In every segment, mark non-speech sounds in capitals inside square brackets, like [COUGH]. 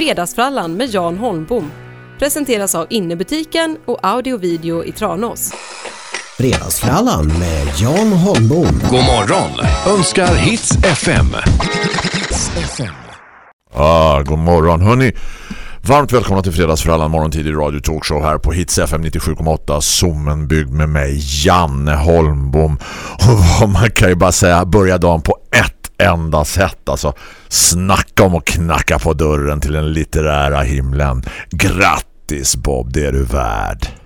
Fredagsfrallan med Jan Holmbom presenteras av Innebutiken och Audio Video i Tranås. Fredagsfrallan med Jan Holmbom. God morgon önskar Hits FM. Hits FM. Ah, god morgon hörni. Varmt välkomna till Fredagsfrallan morgontidig radio talkshow här på Hits FM 97,8 Zoomen byggd med mig Janne Holmbom. Och man kan ju bara säga börja dagen på ett enda sätt alltså. Snacka om att knacka på dörren till den litterära himlen. Grattis Bob, det är du värd.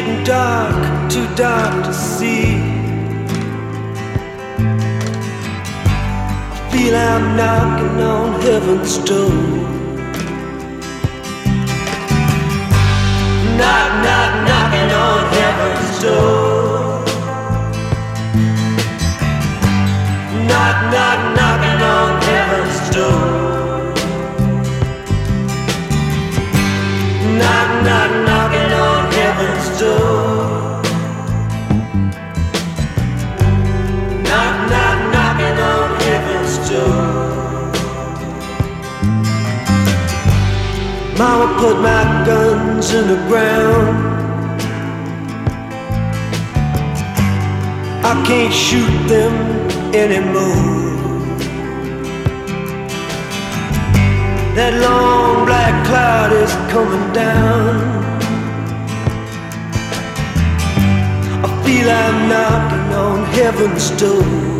Getting dark, too dark to see. I feel I'm knocking on heaven's door. Knock, knock, knocking on heaven's door. Knock, knock, put my guns in the ground. I can't shoot them anymore. That long black cloud is coming down. I feel I'm knocking on heaven's door.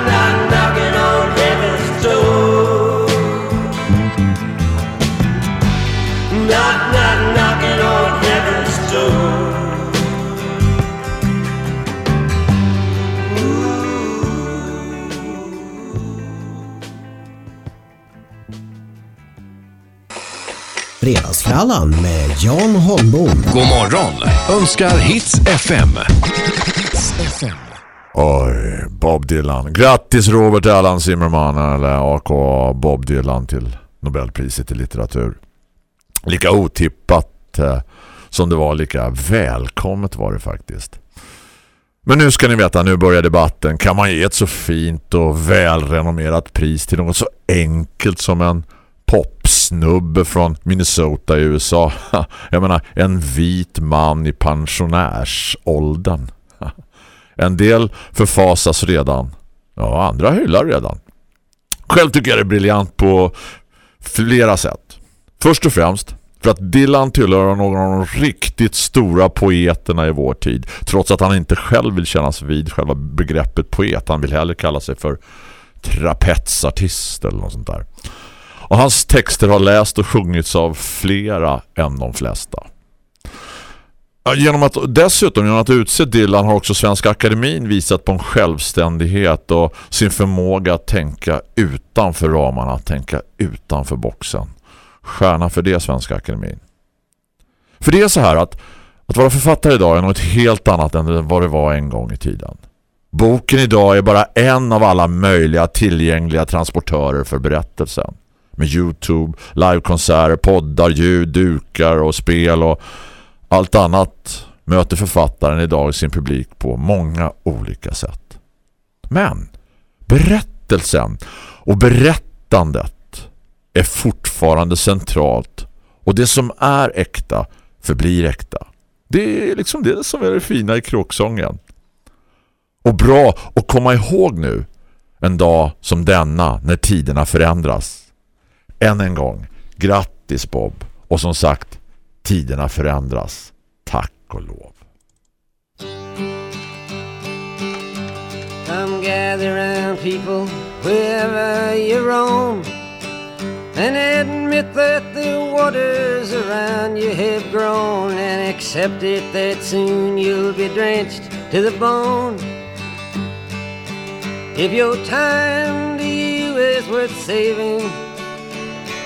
Fredagsfrallan med Jan Holmbom. God morgon önskar Hits FM. Hits FM. Oj, Bob Dylan. Grattis Robert Allan Zimmerman eller AK Bob Dylan till Nobelpriset i litteratur. Lika otippat eh, som det var, lika välkommet var det faktiskt. Men nu ska ni veta, nu börjar debatten. Kan man ge ett så fint och välrenommerat pris till något så enkelt som en Snubbe från Minnesota i USA? Jag menar, en vit man i pensionärsåldern. En del förfasas redan. Ja, andra hyllar redan. Själv tycker jag det är briljant på flera sätt. Först och främst för att Dylan tillhör någon av de riktigt stora poeterna i vår tid. Trots att han inte själv vill kännas vid själva begreppet poet. Han vill hellre kalla sig för trapetsartist eller något sånt där. Och hans texter har läst och sjungits av flera än de flesta. Genom att, dessutom genom att utse Dylan har också Svenska Akademin visat på en självständighet och sin förmåga att tänka utanför ramarna, att tänka utanför boxen. Stjärna för det Svenska Akademin. För det är så här att, att vara författare idag är något helt annat än vad det var en gång i tiden. Boken idag är bara en av alla möjliga tillgängliga transportörer för berättelsen. Med Youtube, livekonserter, poddar, ljud, dukar och spel och allt annat möter författaren idag sin publik på många olika sätt. Men berättelsen och berättandet är fortfarande centralt och det som är äkta förblir äkta. Det är liksom det som är det fina i kråksången. Och bra att komma ihåg nu en dag som denna när tiderna förändras. Än en gång, Grattis Bob. Och som sagt, tiderna förändras. Tack och lov. Come gather round people wherever you roam and admit that the waters around you have grown and accept it that soon you'll be drenched to the bone. If your time to you is worth saving,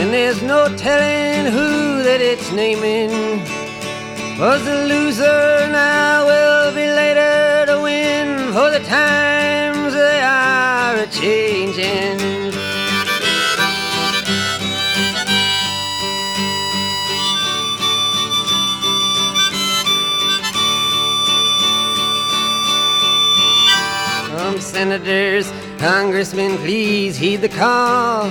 And there's no telling who that it's naming. Was the loser now will be later to win, for the times they are a changing. Senators, congressmen, please heed the call.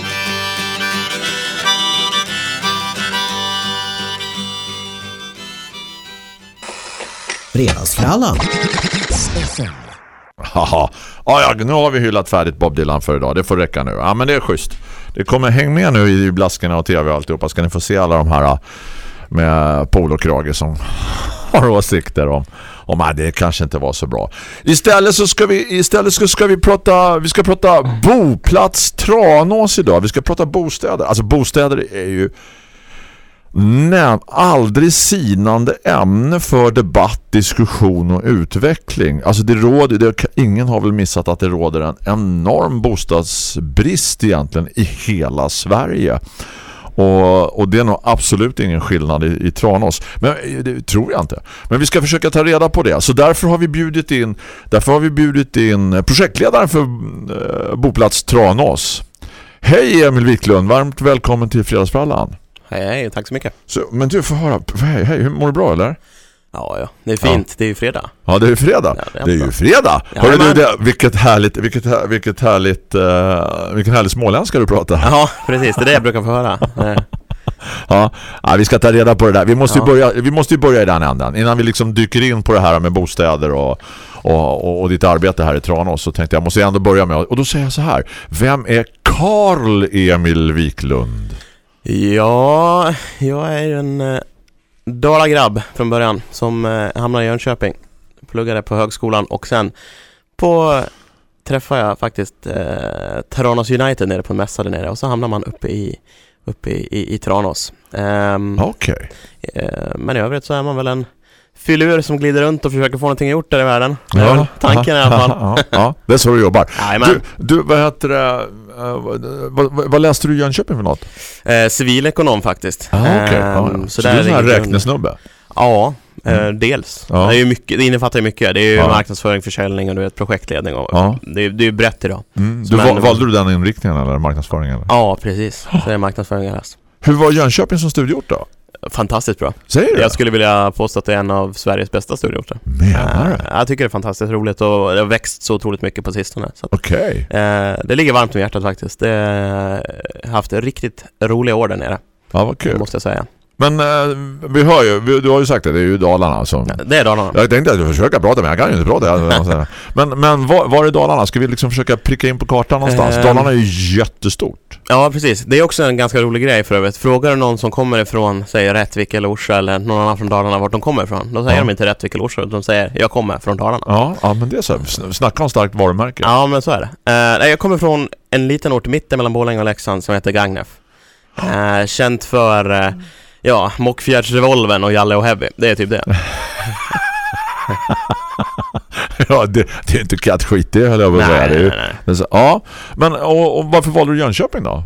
Fredagsfrallan. Haha. Ja, ja, nu har vi hyllat färdigt Bob Dylan för idag. Det får räcka nu. Ja, men det är schysst. Det kommer häng med nu i blaskorna och tv och alltihopa. Ska ni få se alla de här äh, med polokrage som [LAUGHS] har åsikter om om att det kanske inte var så bra. Istället så ska vi istället så ska vi prata vi ska prata boplats Tranås idag. Vi ska prata bostäder. Alltså bostäder är ju Nej, aldrig sinande ämne för debatt, diskussion och utveckling. Alltså det råder, det, ingen har väl missat att det råder en enorm bostadsbrist egentligen i hela Sverige. Och, och det är nog absolut ingen skillnad i, i Tranås. Men det tror jag inte. Men vi ska försöka ta reda på det. Så därför har vi bjudit in, därför har vi bjudit in projektledaren för eh, Boplats Tranås. Hej Emil Wiklund, varmt välkommen till Fredagsfrallan. Hej, hej, tack så mycket. Så, men du får höra, hej, hej, mår du bra eller? Ja, ja, det är fint. Det är ju fredag. Ja, det är ju fredag. Ja, det är det är ju fredag. Ja, Hörru du, det, vilket härligt, vilket, här- vilket härligt, uh, vilken härlig småländska du pratar. Ja, precis. Det är det jag brukar få höra. [LAUGHS] Eh, Ja, ja, vi ska ta reda på det där. Vi måste, ju Ja. börja, vi måste ju börja i den änden. Innan vi liksom dyker in på det här med bostäder och, och, och, och ditt arbete här i Tranås så tänkte jag, måste jag ändå börja med, och då säger jag så här. Vem är Karl Emil Wiklund? Ja, jag är en eh, Dala-grabb från början som eh, hamnade i Jönköping. Pluggade på högskolan och sen på träffade jag faktiskt eh, Tranås United nere på en mässa där nere och så hamnar man uppe i uppe i, i, i Tranås. Ehm, Okej. eh, men i övrigt så är man väl en filur som glider runt och försöker få någonting gjort där i världen. Det är väl tanken i alla fall. [LAUGHS] Ja, ja, det är så du jobbar. Jajamän. Du, du, vad heter det? Eh, vad, vad, läste du i Jönköping för något? Eh, civilekonom faktiskt. Ah. Ja, Ehm, ja. Så Så där du är en sån här räknesnubbe? Ja, eh, dels. Ja. Det, är mycket, det innefattar ju mycket. Det är ju Ja. marknadsföring, försäljning och du vet, projektledning. Och, Ja. det, är- det är ju brett idag. Mm. Du, val- valde du den inriktningen eller marknadsföringen? Eller? Ja, precis. Så det är marknadsföring jag läst. Hur var Jönköping som studieort då? Fantastiskt bra. Säger du? Jag skulle vilja påstå att det är en av Sveriges bästa studieorter. Menar du? Eh, Jag tycker det är fantastiskt roligt och det har växt så otroligt mycket på sistone. Okej. eh, det ligger varmt om hjärtat faktiskt. Det har haft riktigt roliga år där nere, Ja, vad kul. måste jag säga. Men eh, vi hör ju, du har ju sagt det, det är ju Dalarna som... Det är Dalarna. Jag tänkte att jag försöka prata men jag kan ju inte prata. men men var, var är Dalarna? Ska vi liksom försöka pricka in på kartan någonstans? Ehm. Dalarna är ju jättestort. Ja, precis. Det är också en ganska rolig grej för övrigt. Frågar du någon som kommer ifrån, säg Rättvik eller Orsa eller någon annan från Dalarna vart de kommer ifrån, då säger Ja. de inte Rättvik eller Orsa, de säger jag kommer från Dalarna. Ja, ja men det är så. Snacka om starkt varumärke. Ja, men så är det. Eh, jag kommer från en liten ort mitt mellan Borlänge och Leksand som heter Gagnef. Uh, känt för, uh, ja, Mockfjärdsrevolven och Jalle och Heavy. Det är typ det. [LAUGHS] Ja, det, det är inte kattskit det höll jag på att säga. nej, nej, nej. så, ja, men och, och varför valde du Jönköping då?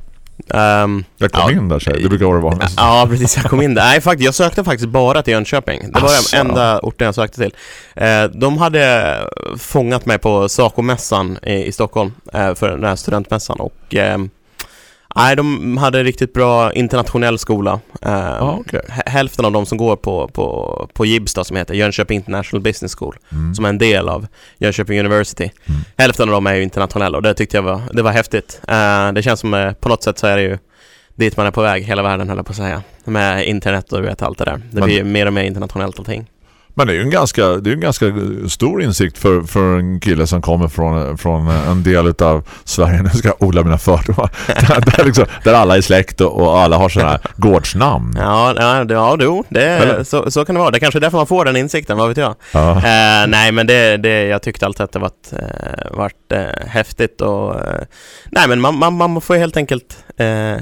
Ehm, Jag kom Ja. in där, så det brukar vara vanligt. Ja, precis. Jag kom in där. Nej, faktiskt, jag sökte faktiskt bara till Jönköping. Det var Asså. den enda orten jag sökte till. Eh, de hade fångat mig på Saco-mässan i, Stockholm eh, för den här studentmässan och eh, Nej, de hade riktigt bra internationell skola. Eh, Ja, okej. h- Hälften av de som går på, på, på JIBS då, som heter Jönköping International Business School, Mm. som är en del av Jönköping University. Mm. Hälften av dem är ju internationella och det tyckte jag var, det var häftigt. Eh, det känns som, eh, på något sätt så är det ju dit man är på väg, hela världen höll jag på att säga. Med internet och vet allt det där. Det Men- blir mer och mer internationellt allting. Men det är ju en ganska, det är en ganska stor insikt för, för en kille som kommer från, från en del av Sverige. Nu ska jag odla mina fördomar. [LAUGHS] där, där, liksom, där alla är släkt och, och alla har sådana här gårdsnamn. Ja, ja, ja jo, det, så, så kan det vara. Det kanske är därför man får den insikten, vad vet jag. Ja. Eh, nej, men det, det, jag tyckte alltid att det varit, eh, varit eh, häftigt och... Eh, nej, men man, man, man får helt enkelt... Eh,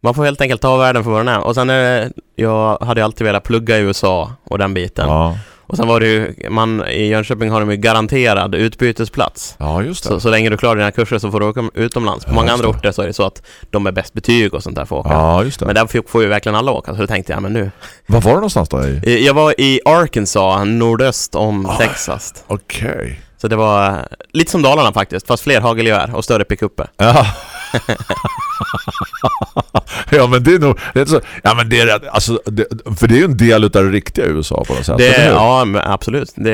man får helt enkelt ta världen för vad den är. Och sen är det, jag hade alltid velat plugga i USA och den biten. Ja. Och sen var det ju, man, i Jönköping har de ju garanterad utbytesplats. ja, just det. Så, så länge du klarar dina kurser så får du åka utomlands. På Ja, många andra det. orter så är det så att de med bäst betyg och sånt där får åka. Ja, just det. Men där får, får ju verkligen alla åka, så då tänkte jag, men nu. Var var du någonstans då? i? Jag var i Arkansas, nordöst om Ah. Texas. Okej. Så det var lite som Dalarna faktiskt, fast fler hagelgevär och större pickuper. Ja. [LAUGHS] ja men det är nog det är så, ja men det är alltså det, för det är ju en del utav det riktiga USA på något sätt. Det, ja, men absolut. Det,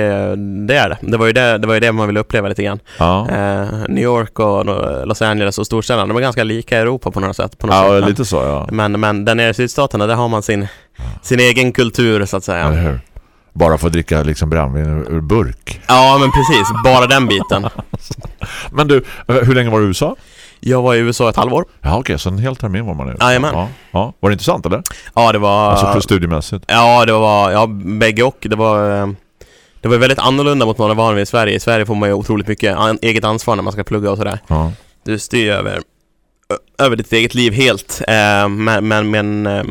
det är det. Det var, ju det. det var ju det man ville uppleva lite grann. ja. Eh, New York och Los Angeles och storstäderna, de är ganska lika i Europa på något sätt. På något Ja, sätt. Men- lite så ja. Men, men där nere i sydstaterna, där har man sin, sin egen kultur så att säga. Eller hur? Bara för att dricka liksom brännvin ur, ur burk. Ja, men precis. Bara den biten. [LAUGHS] Men du, eh, hur länge var du i USA? Jag var i USA ett halvår. Ja okej, så en hel termin var man i USA. Jajamän. Ja, ja. Var det intressant eller? Ja, det var... Alltså för studiemässigt. Ja, det var, ja, bägge och. Det var, eh, det var väldigt annorlunda mot man är van vid i Sverige. I Sverige får man ju otroligt mycket an, eget ansvar när man ska plugga och sådär. Ja. Du styr över, över ditt eget liv helt. Eh, men, men, men eh,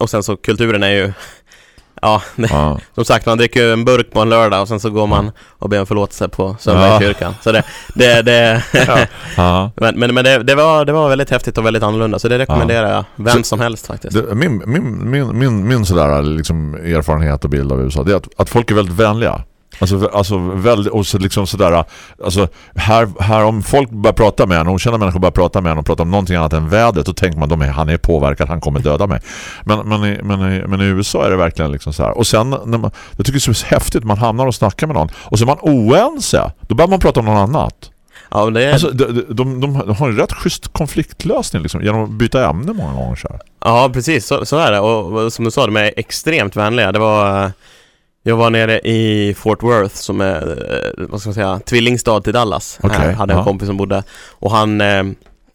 och sen så kulturen är ju, ja, det, Ja. som sagt man dricker ju en burk på en lördag och sen så går man och ber om förlåtelse på söndag Ja. i kyrkan. Så det, det, det [LAUGHS] Ja. men, men, men det, det, var, det var väldigt häftigt och väldigt annorlunda så det rekommenderar jag vem Så- som helst faktiskt. Det, min, min, min, min, min sådär liksom erfarenhet och bild av USA det är att, att folk är väldigt vänliga. Alltså, alltså väldigt, och så liksom sådär alltså här, här om folk börjar prata med en, okända människor börjar prata med en och prata om någonting annat än vädret, då tänker man att han är påverkad, han kommer döda mig. Men, men, i, men, i, men i USA är det verkligen liksom så här. Och sen, när man, jag tycker det är så häftigt, man hamnar och snackar med någon och så är man oense, då börjar man prata om något annat. Ja, det är, Alltså, de, de, de, de har en rätt schysst konfliktlösning liksom, genom att byta ämne många gånger så här. Ja, precis. Så, så är det. Och, och som du sa, de är extremt vänliga. Det var... Jag var nere i Fort Worth som är, eh, vad ska man säga, tvillingstad till Dallas. Okej, Här hade en ja. kompis som bodde. Och han, eh,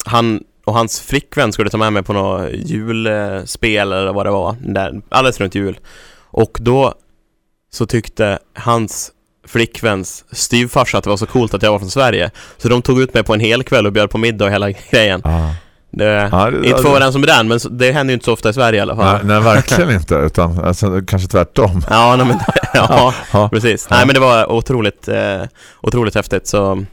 han och hans flickvän skulle ta med mig på något julspel eller vad det var. Där, alldeles runt jul. Och då så tyckte hans flickväns styvfarsa att det var så coolt att jag var från Sverige. Så de tog ut mig på en hel kväll och bjöd på middag och hela [LAUGHS] grejen. Ah. Det, Ja, det- inte för den som är den, men det händer ju inte så ofta i Sverige i alla fall. Nej, nej, verkligen [LAUGHS] inte. Utan alltså, kanske tvärtom. Ja, nej, men, [LAUGHS] ja, Ja. precis. Nej, men det var otroligt, eh, otroligt häftigt. Så,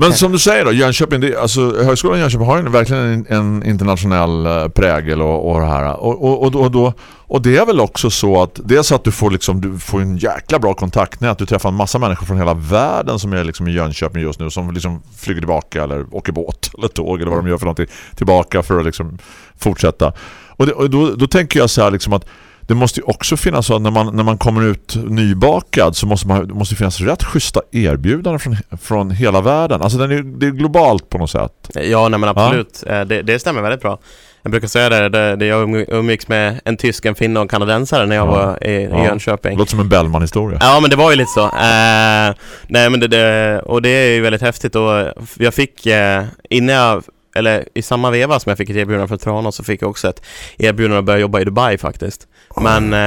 Men som du säger då, Jönköping, det, alltså, Högskolan i Jönköping har ju verkligen en, en internationell eh, prägel och, och det här. Och, och, och, och, då, och det är väl också så att dels att du får, liksom, du får en jäkla bra kontaktnät. Du träffar en massa människor från hela världen som är liksom i Jönköping just nu som liksom flyger tillbaka eller åker båt [LAUGHS] eller tåg eller vad de gör för någonting tillbaka för att liksom fortsätta. Och, det, och då, då tänker jag så här liksom att det måste ju också finnas så att när man, när man kommer ut nybakad så måste man, det måste finnas rätt schyssta erbjudanden från, från hela världen. Alltså den är, det är globalt på något sätt. ja, nej, men absolut. Eh, Det, det stämmer väldigt bra. Jag brukar säga det, det, det jag umg- umgicks med en tysk, en finne och en kanadensare när jag Ja. var i, i Ja. Jönköping. Låter som en Bellman-historia. Ja men det var ju lite så. Eh, nej men det, det, och det är ju väldigt häftigt och jag fick eh, innan jag, eller i samma veva som jag fick ett erbjudande från Tranås så fick jag också ett erbjudande att börja jobba i Dubai faktiskt. Men eh,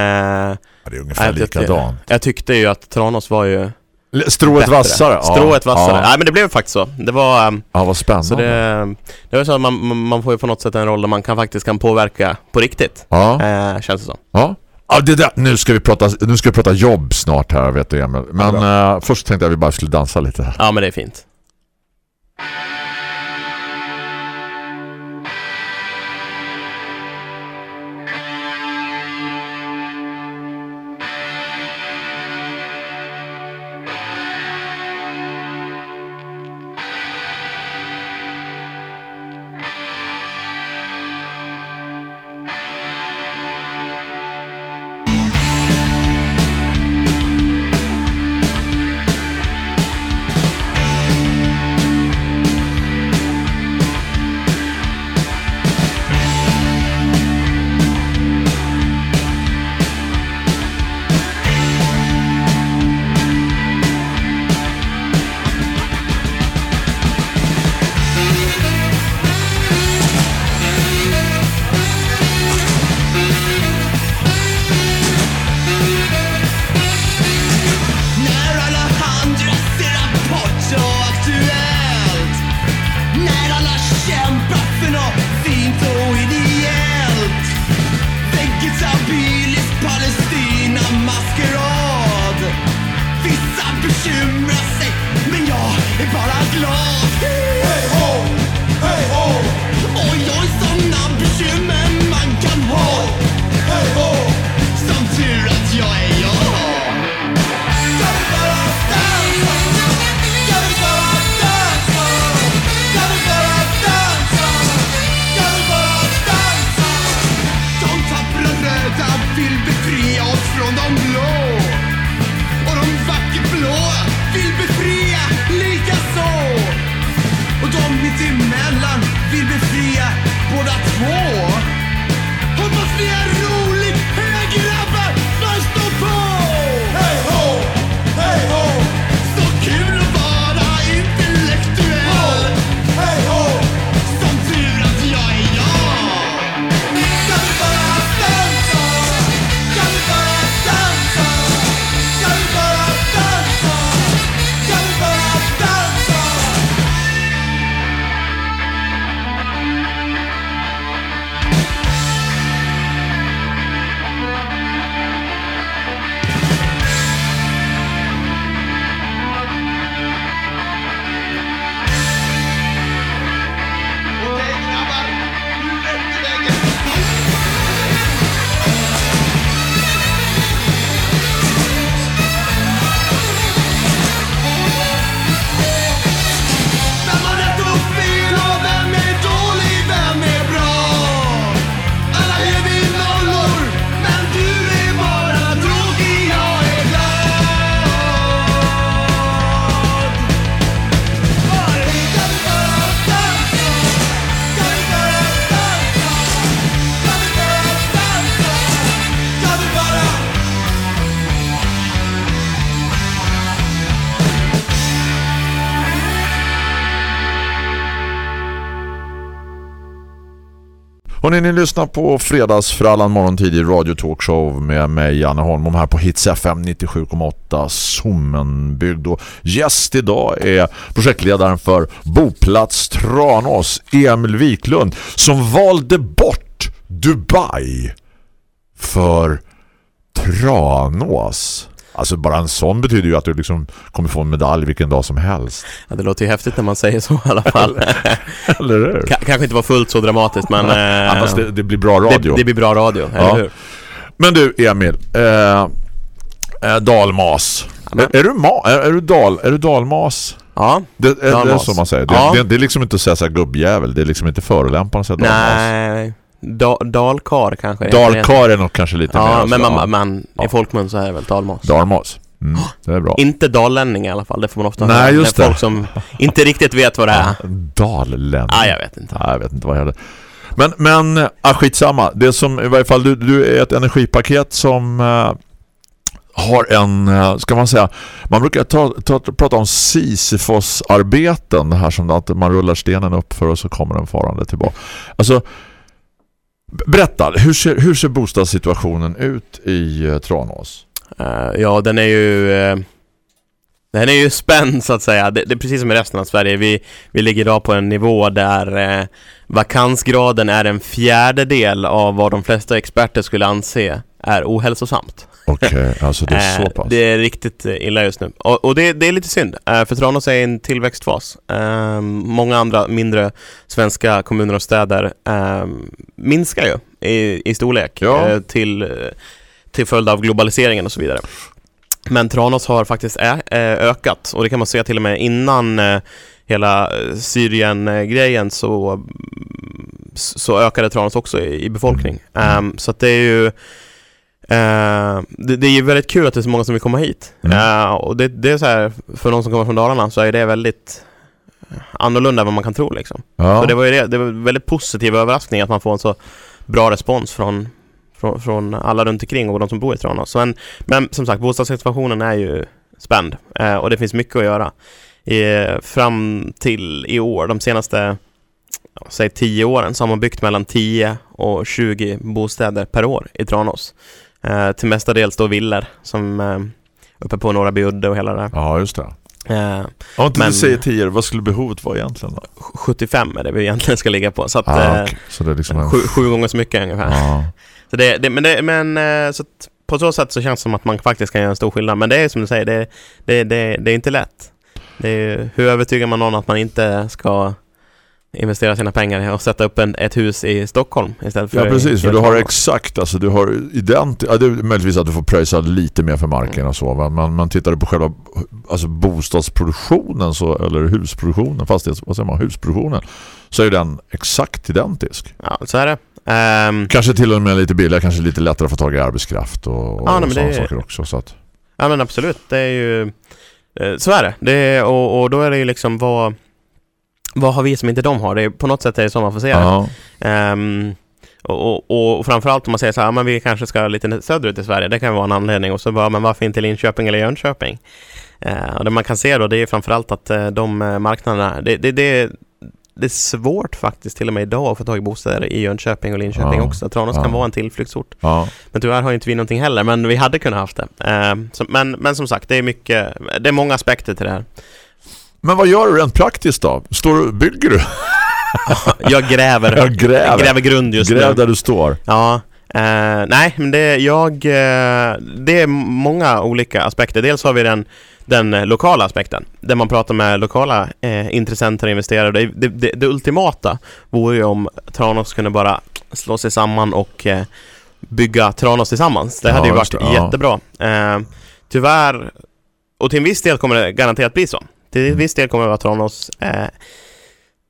Ja, det är ungefär jag likadant. jag tyckte ju att Tranås var ju Strået bättre. vassare. Ja. Strået vassare. Ja, Nej men det blev faktiskt så. Det var, eh, ja vad spännande. så det, det var så att man, man- får ju på något sätt en roll där man kan faktiskt kan påverka på riktigt. ja. Eh, känns det som. Ja. Ja, det där, nu, ska vi prata, nu ska vi prata jobb snart här, vet du Emil. Men eh, först tänkte jag att vi bara skulle dansa lite. Ja men det är fint. Hörrni, ni lyssnar på Fredagsfrallan Radio Talkshow med mig, Janne Holm, här på Hits FM 97,8 Sommenbygd. Och gäst idag är projektledaren för Boplats Tranås, Emil Wiklund, som valde bort Dubai för Tranås. Alltså bara en sån betyder ju att du liksom kommer få en medalj vilken dag som helst. Ja, det låter ju häftigt när man säger så i alla fall. [LAUGHS] Eller hur? Ka- kanske inte var fullt så dramatiskt men... eh, Annars det, det blir bra radio. det, det blir bra radio, Ja. eller hur? Men du Emil, eh, eh, dalmas. Amen. Är, är, du ma- är, är du dal är du dalmas? Ja, Det, är, det är Dalmas. så man säger. Det, Ja. det, det är liksom inte att säga så här gubbjävel. Det är liksom inte förolämpande att säga dalmas. nej... Da, dalkar kanske det. Dalkar är nog kanske lite mer. Ja, men, man, ja. man, Ja. i folkmun så är det väl dalmas. Dalmas. Mm, det är bra. Inte dallänning i alla fall, det får man ofta Nej, höra. just Det är det. folk som inte riktigt vet vad det är. Dallänning. Ja, jag vet inte. Nej, jag vet inte vad jag hade. Men, men ah, skitsamma. Det som i varje fall, du, du är ett energipaket som eh, har en, eh, ska man säga, man brukar ta, ta, prata om Sisyfos-arbeten, det här som att man rullar stenen upp för och så kommer den farande tillbaka. Alltså, berätta, hur ser, hur ser bostadssituationen ut i eh, Tranås? Eh, ja, den är ju... eh, den är ju spänd så att säga. Det, det är precis som i resten av Sverige. Vi, vi ligger idag på en nivå där eh, vakansgraden är en fjärdedel av vad de flesta experter skulle anse är ohälsosamt. Okej, alltså det är så Eh, pass. Det är riktigt eh, illa just nu. Och, och det, det är lite synd, eh, för Tranås är i en tillväxtfas. Eh, många andra mindre svenska kommuner och städer eh, minskar ju i, i storlek Ja. till, till följd av globaliseringen och så vidare. Men Tranås har faktiskt ökat och det kan man se till och med innan hela Syrien-grejen så, så ökade Tranås också i, i befolkning. Ehm, så att det är ju eh, det, det är ju väldigt kul att det är så många som vill komma hit. Mm. Eh, och det, det är så här, för någon som kommer från Dalarna så är det väldigt annorlunda än vad man kan tro liksom. ja. Så det var ju det, det var en väldigt positiv överraskning att man får en så bra respons från, från, från alla runt omkring och de som bor i Tranås. Men, men som sagt, bostadssituationen är ju spänd eh, och det finns mycket att göra. I, fram till i år, de senaste säg 10 åren, så har man byggt mellan 10 och 20 bostäder per år i Tranås. Eh, till mestadels då villor som eh, uppe på Norra Byudde och hela det där. ja, just det. Eh, Om inte Men- du säger 10, vad skulle behovet vara egentligen då? 75 är det vi egentligen ska ligga på. Så att, Ah, eh, okej. Så det är liksom en... sju, sju gånger så mycket ungefär. Ja. [LAUGHS] Så det, det, men det, men eh, så att på så sätt så känns det som att man faktiskt kan göra en stor skillnad. Men det är som du säger, det, det, det, det är inte lätt. Det är, hur övertygar man någon att man inte ska investera sina pengar och sätta upp en, ett hus i Stockholm istället för Ja precis, för du har exakt, alltså du har ident ja, det är möjligtvis att du får pröjsa lite mer för marken och så, va? men man tittar på själva alltså bostadsproduktionen så, eller husproduktionen, fastighets, vad säger man, husproduktionen så är den exakt identisk. Ja, så är det. Ehm, Kanske till och med lite billigare, kanske lite lättare att få tag i arbetskraft och, och Ja, nej, sådana är- saker också. Så att, ja men absolut, det är ju eh, så är det. det är, och, och då är det ju liksom vad vad har vi som inte de har? Det är, på något sätt är det så man får se det. ja, Ehm, och, och, och framförallt om man säger så här, men vi kanske ska lite söderut i Sverige, det kan vara en anledning. Och så bara, men varför inte Linköping eller Jönköping? Uh, och det man kan se då, det är framförallt att eh, de eh, marknaderna, det, det, det, det är svårt faktiskt till och med idag att få tag i bostäder i Jönköping och Linköping Ja, också. Tranås ja. kan vara en tillflyktsort. ja. Men tyvärr har inte vi någonting heller, men vi hade kunnat haft det. Ehm, så, men, men som sagt, det är mycket, det är många aspekter till det här. Men vad gör du rent praktiskt då? Står du, bygger du? [LAUGHS] Jag gräver, Jag gräver. gräver grund just Gräv nu. där du står. Ja, eh, nej men det, jag, eh, det är många olika aspekter. Dels har vi den, den lokala aspekten, där man pratar med lokala eh, intressenter och investerare. Det, det, det, det ultimata vore ju om Tranås kunde bara slå sig samman och eh, bygga Tranås tillsammans. Det Ja, hade ju varit jättebra. Eh, tyvärr, och till en viss del kommer det garanterat bli så. Till viss del kommer det vara Tranås eh,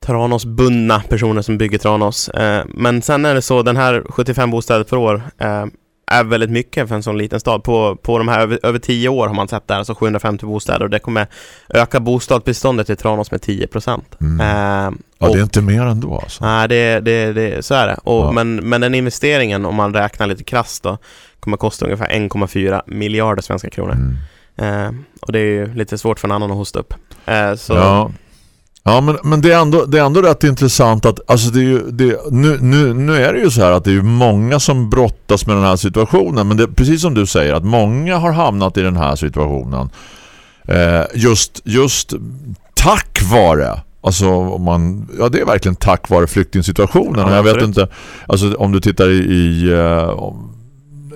Tranås-bundna personer som bygger Tranås. Eh, men sen är det så, den här 75 bostäder per år eh, är väldigt mycket för en sån liten stad. På, på de här över, över 10 år har man sett där, alltså 750 bostäder och det kommer öka bostadsbeståndet i Tranås med 10 procent. Mm. Eh, Ja, det är inte mer ändå alltså. Nej, det, det, det, så är det. Och, Ja. men, men den investeringen, om man räknar lite krasst då, kommer kosta ungefär 1,4 miljarder svenska kronor. Mm. Eh, och det är ju lite svårt för en annan att hosta upp. Eh, så, Ja. Ja, men, men det, är ändå, det är ändå rätt intressant att alltså det är ju, det, nu, nu, nu är det ju så här att det är många som brottas med den här situationen. Men det precis som du säger att många har hamnat i den här situationen eh, just, just tack vare Alltså om man, ja det är verkligen tack vare flyktingsituationen. Ja, jag vet inte, alltså om du tittar i, i, eh,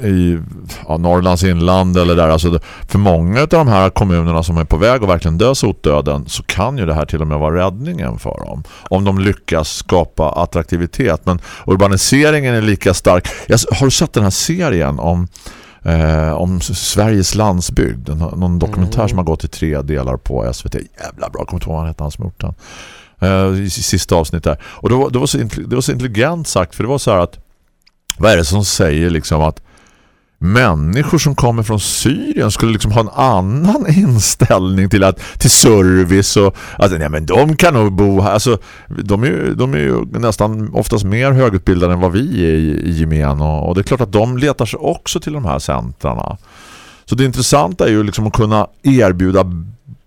i ja, Norrlands inland eller där, alltså för många av de här kommunerna som är på väg att verkligen dö sotdöden så kan ju det här till och med vara räddningen för dem. Om de lyckas skapa attraktivitet. Men urbaniseringen är lika stark. Jag, har du sett den här serien om eh, om Sveriges landsbygd. Någon dokumentär som har gått i tre delar på SVT. Jävla bra, kommer inte ihåg vad han hette han som gjort den. Eh, i sista avsnitt där. Och det var, det, var så, det var så intelligent sagt för det var så här att vad är det som säger liksom att människor som kommer från Syrien skulle liksom ha en annan [LAUGHS] inställning till att till service och att nej, men de kan nog bo här alltså de är ju, de är ju nästan oftast mer högutbildade än vad vi är i, i gemen och, och det är klart att de letar sig också till de här centrarna. Så det intressanta är ju liksom att kunna erbjuda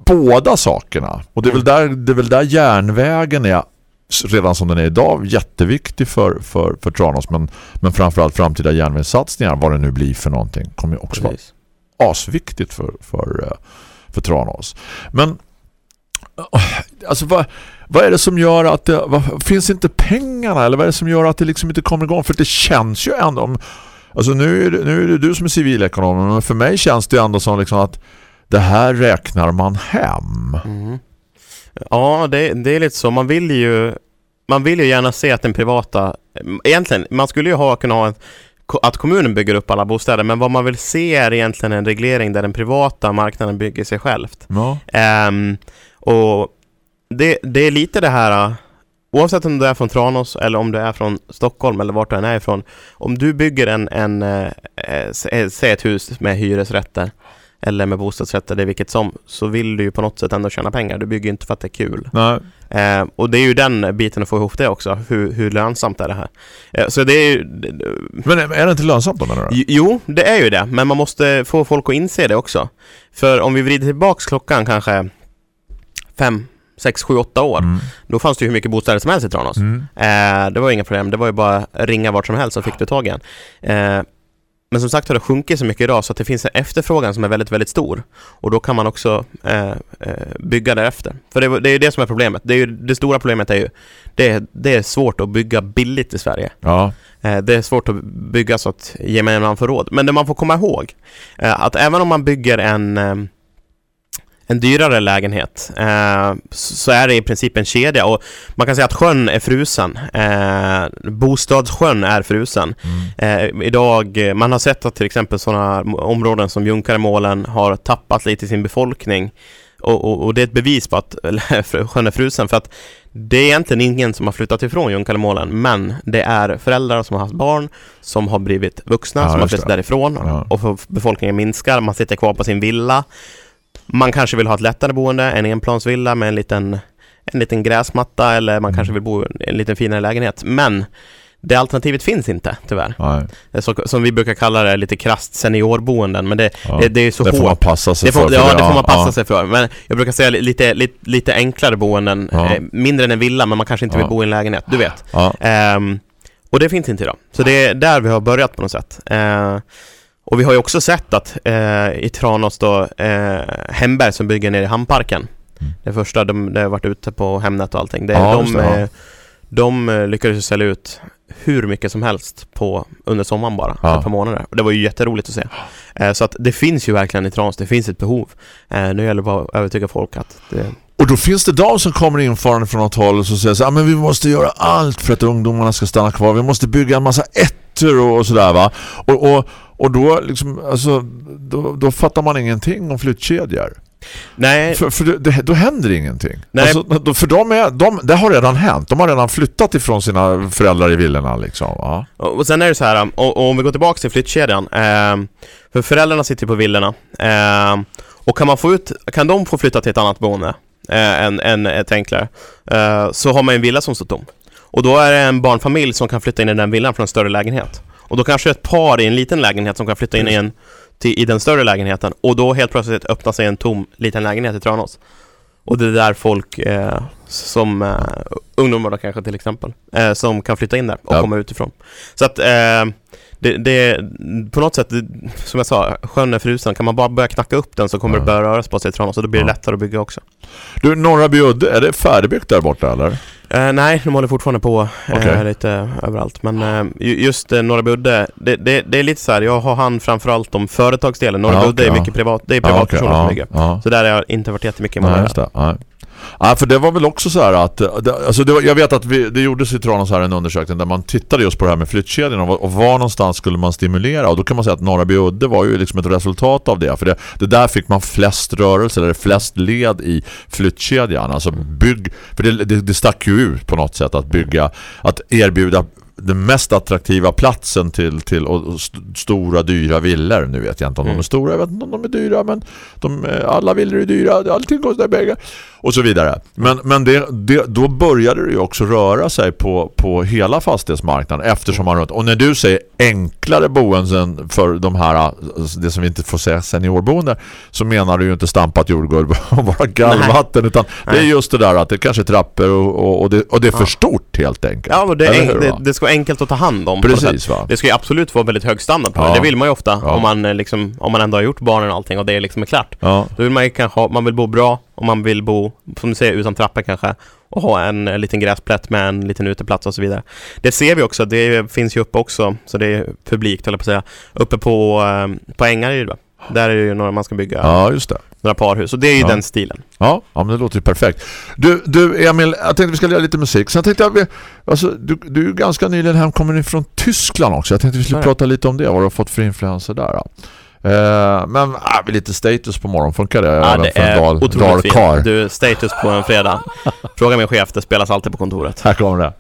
båda sakerna. Och det är väl där, det är väl där järnvägen är redan som den är idag jätteviktig för, för, för Tranås men, men framförallt framtida järnvägssatsningar vad det nu blir för någonting kommer ju också vara Precis. asviktigt för, för, eh, för Tranås. Men eh, alltså vad, vad är det som gör att det, vad, finns inte pengarna eller vad är det som gör att det liksom inte kommer igång? För det känns ju ändå om, alltså nu är, det, nu är det du som är civilekonom men för mig känns det ändå som liksom att det här räknar man hem. Mm. Ja, det, det är lite så. Man vill ju man vill ju gärna se att den privata egentligen, man skulle ju ha kunna ha en, att kommunen bygger upp alla bostäder, men vad man vill se är egentligen en reglering där den privata marknaden bygger sig självt. Ja. Ehm, och det, det är lite det här, oavsett om du är från Tranås eller om du är från Stockholm eller vart du än är ifrån, om du bygger en, en eh, eh, sä- säg ett hus med hyresrätter eller med bostadsrätter, det är vilket som, så vill du ju på något sätt ändå tjäna pengar. Du bygger ju inte för att det är kul. Eh, och det är ju den biten att få ihop det också. Hur, hur lönsamt är det här? Eh, så det är ju... Men är är det inte lönsamt då menar du? Jo, det är ju det. Men man måste få folk att inse det också. För om vi vrider tillbaks klockan kanske fem, sex, sju, åtta år. Mm. Då fanns det ju hur mycket bostäder som helst i Tranås. Mm. Eh, det var inga problem. Det var ju bara ringa vart som helst så fick du tag i en. Men som sagt har det sjunkit så mycket idag så att det finns en efterfrågan som är väldigt, väldigt stor. Och då kan man också eh, eh, bygga därefter. För det, det är ju det som är problemet. Det, är ju, det stora problemet är ju det, det är svårt att bygga billigt i Sverige. Ja. Eh, Det är svårt att bygga så att gemene man får råd. Men det man får komma ihåg, eh, att även om man bygger en, eh, en dyrare lägenhet eh, så är det i princip en kedja. Och man kan säga att sjön är frusen. Eh, Bostadssjön är frusen. Eh, idag, man har sett att till exempel sådana områden som Junkaremålen har tappat lite i sin befolkning. Och, och, och det är ett bevis på att [LAUGHS] sjön är frusen. För att det är egentligen ingen som har flyttat ifrån Junkalemålen men det är föräldrar som har haft barn som har blivit vuxna, Ja, som har flyttat därifrån. Ja. och befolkningen minskar, man sitter kvar på sin villa man kanske vill ha ett lättare boende, en enplansvilla med en liten, en liten gräsmatta eller man Mm. kanske vill bo i en liten finare lägenhet men det alternativet finns inte tyvärr. Nej. Det är så, som vi brukar kalla det lite krasst seniorboenden men det, Ja. det, det är så det får hårt. man passa sig Det får, för. ja, det får man passa ja. sig för. Men jag brukar säga li- lite, lite, lite enklare boenden. Eh, mindre än en villa, men man kanske inte vill bo i en lägenhet. Du vet. Ehm, och det finns inte idag. Så det är där vi har börjat på något sätt. Eh, och vi har ju också sett att eh, i Tranås då, eh, Hemberg som bygger nere i Hamnparken. Mm. Det första, de, det har varit ute på Hemnet och allting. Det, Ja, de, det, ja. eh, de eh, lyckades ju sälja ut hur mycket som helst på, under sommaren bara, Ja. ett par månader. Och det var ju jätteroligt att se. Eh, så att det finns ju verkligen i Tranås, det finns ett behov. Eh, nu gäller det bara att övertyga folk att det, Och då finns det de som kommer infarande från något håll och säger så här, "Ah, men vi måste göra allt för att ungdomarna ska stanna kvar. Vi måste bygga en massa ettor och, och sådär va. Och, och, och då, liksom, alltså, då, då fattar man ingenting om flyttkedjor. Nej, För, för det, då händer ingenting. Nej. Alltså, för de är, de, det har redan hänt. De har redan flyttat ifrån sina föräldrar i villorna liksom. Ja. Och och sen är det så här, och, och om vi går tillbaka till flyttkedjan. Eh, för föräldrarna sitter på villorna. Eh, och kan, man få ut, kan de få flytta till ett annat boende eh, än, än ett enklare, eh, så har man en villa som står tom. Och då är det en barnfamilj som kan flytta in i den villan från en större lägenhet. Och då kanske ett par i en liten lägenhet som kan flytta in i, en, till, i den större lägenheten. Och då helt plötsligt öppnar sig en tom liten lägenhet i Tranås. Och det är där folk eh, som eh, ungdomar då kanske till exempel, eh, som kan flytta in där och Ja. komma utifrån. Så att eh, det, det på något sätt, det, som jag sa, sjön är frusen. Kan man bara börja knacka upp den så kommer Ja. det börja röra sig på sig i Tranås och då blir det Ja. lättare att bygga också. Du, Norra Bjudde, är det färdigbyggt där borta eller? Eh, nej, de håller fortfarande på eh, Okej. lite överallt. Men eh, ju- just eh, Norra Budde, det, det, det är lite så här, jag har hand framförallt om företagsdelen. Norra Ja, Budde okej, är mycket privat, det är Ja, okej, privatpersoner som bygger. Så där har jag inte varit jättemycket Nej, Ja, för det var väl också så här att eh, alltså det var, jag vet att vi, det gjordes i Tranås här en undersökning där man tittade just på det här med flyttkedjan och, var- och var någonstans skulle man stimulera. Och då kan man säga att Norra Udde var ju liksom ett resultat av det. För det, det där fick man flest rörelser eller flest led i flyttkedjan. Alltså bygg, för det, det, det stack ju ut på något sätt att bygga att erbjuda den mest attraktiva platsen till, till och, st stora dyra villor. Nu vet jag inte om de är Mm. stora, jag vet inte om de är dyra men de, eh, alla villor är dyra, allting kostar pengar och så vidare. Men, men det, det, då började det ju också röra sig på, på hela fastighetsmarknaden eftersom man runt. Och när du säger enklare boenden för de här, det som vi inte får säga seniorboende, så menar du ju inte stampat jordgolv [LAUGHS] och bara gallvatten utan det är Nej. just det där att det kanske är trappor och, och, och, det, och det är för stort helt enkelt. Ja, men det, är, det, det ska enkelt att ta hand om. Precis va? Det ska ju absolut vara väldigt hög standard på Ja. det. Det vill man ju ofta Ja. om, man, eh, liksom, om man ändå har gjort barnen och allting och det liksom är klart. Ja. Då vill man ju kanske ha, man vill bo bra och man vill bo, som du säger, utan trappor kanske och ha en eh, liten gräsplätt med en liten uteplats och så vidare. Det ser vi också, det finns ju uppe också, så det är publikt eller på att säga, uppe på, eh, på Ängaryd va? Där är det ju några man ska bygga, ja, just det. Några parhus och det är ju Ja. den stilen. Ja, ja, men det låter ju perfekt. Du, du Emil, jag tänkte vi ska göra lite musik. Sen tänkte jag, alltså, du, du är ju ganska nyligen hemkommen ifrån Tyskland också. Jag tänkte vi skulle Nej. prata lite om det, vad du har fått för influenser där. Då. Eh, men vi lite status på morgon, funkar det? Ja, det för en är dal, otroligt fint. dalkar? Du, status på en fredag. [LAUGHS] Fråga min chef, det spelas alltid på kontoret. Här kommer det.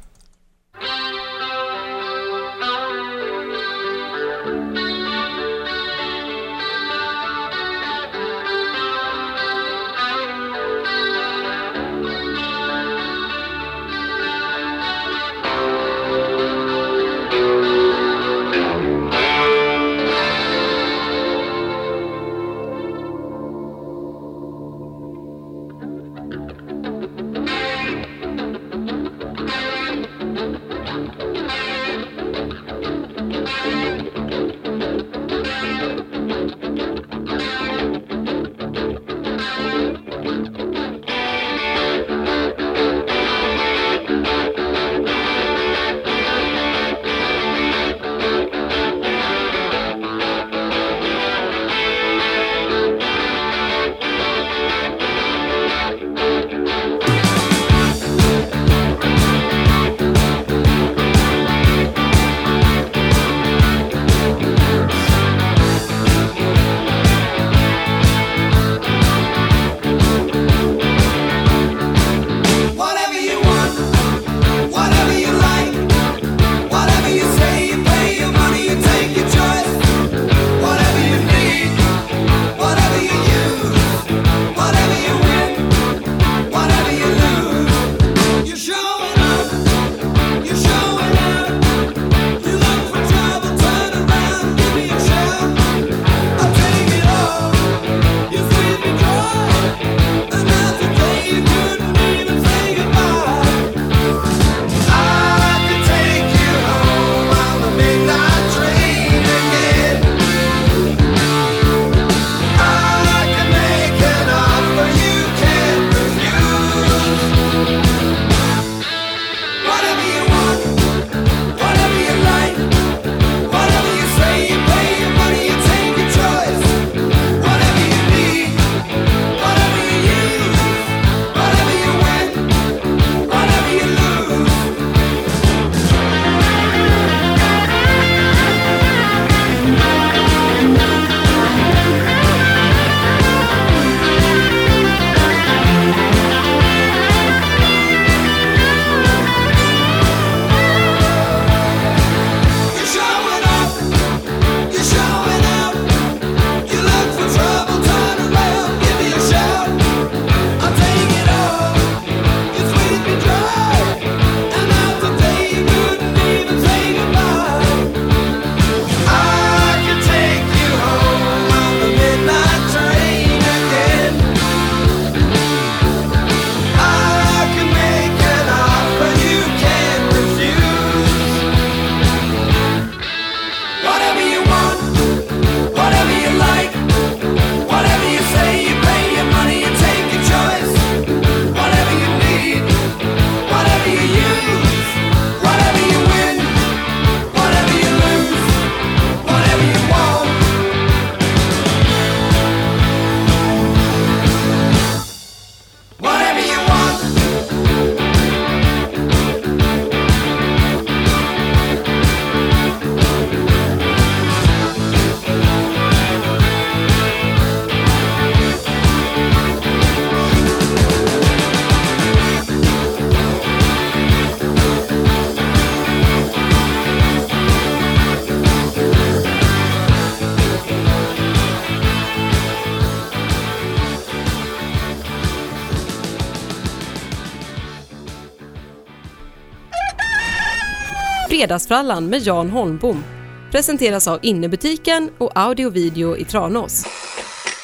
Fredagsfrallan med Jan Holmbom presenteras av Innebutiken och Audio Video i Tranås.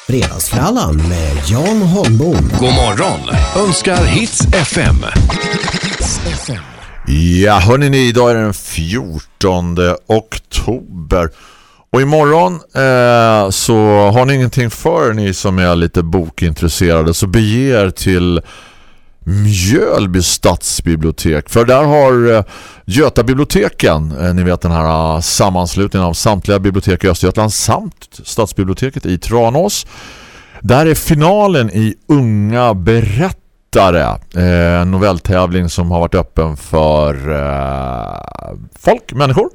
Fredagsfrallan med Jan Holmbom. God morgon önskar Hits FM. Hits FM. Ja, hörni ni, idag är det den 14 oktober. Och imorgon eh, så har ni ingenting för ni som är lite bokintresserade så beger till Mjölby stadsbibliotek. För där har Göta Götabiblioteken, eh, ni vet den här eh, sammanslutningen av samtliga bibliotek i Östergötland samt stadsbiblioteket i Tranås. Där är finalen i Unga berättare. En novelltävling som har varit öppen för folk, människor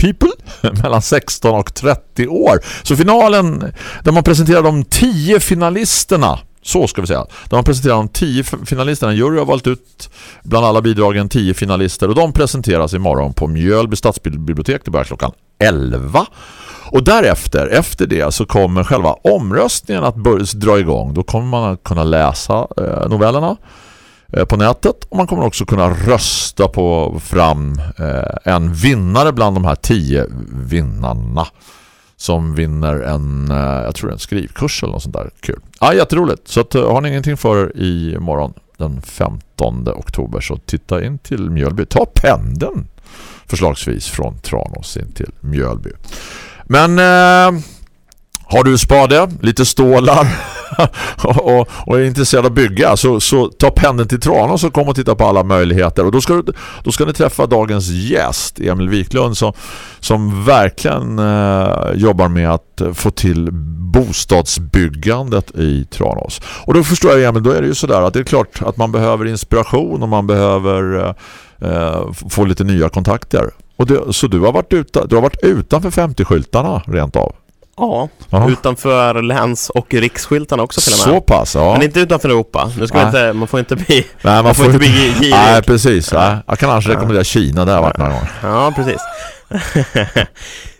people [LAUGHS] mellan 16 och 30 år. Så finalen, där man presenterar de 10 finalisterna så ska vi säga. De har presenterat de tio finalisterna. En jury har valt ut bland alla bidragen tio finalister och de presenteras imorgon på Mjölby stadsbibliotek. Det börjar klockan 11. Och därefter, efter det så kommer själva omröstningen att börja dra igång. Då kommer man att kunna läsa eh, novellerna eh, på nätet och man kommer också kunna rösta på fram eh, en vinnare bland de här tio vinnarna som vinner en, eh, jag tror en skrivkurs eller något sånt där. Kul. Ja, jätteroligt. Så att, eh, har ni ingenting för er i morgon den 15 oktober så titta in till Mjölby. Ta pendeln förslagsvis från Tranås in till Mjölby. Men eh, har du spade, lite stålar [LAUGHS] och, och, och är intresserad av att bygga så, så ta pendeln till Tranås och kom och titta på alla möjligheter. Och då ska, du, då ska ni träffa dagens gäst, Emil Wiklund, som, som verkligen eh, jobbar med att få till bostadsbyggandet i Tranås. Och då förstår jag, Emil, då är det ju sådär att det är klart att man behöver inspiration och man behöver eh, eh få lite nya kontakter. Och det, så du har varit, utan, du har varit utanför 50-skyltarna rent av? Ja, Aha. utanför läns- och riksskyltarna också till och med. Så pass, ja. Men inte utanför Europa. Nu ska man inte, man får inte bli... Nej, man, får inte bli girig. Nej, precis. Nej. Jag kan annars rekommendera Kina, där har jag varit några gånger. Ja, precis. [LAUGHS]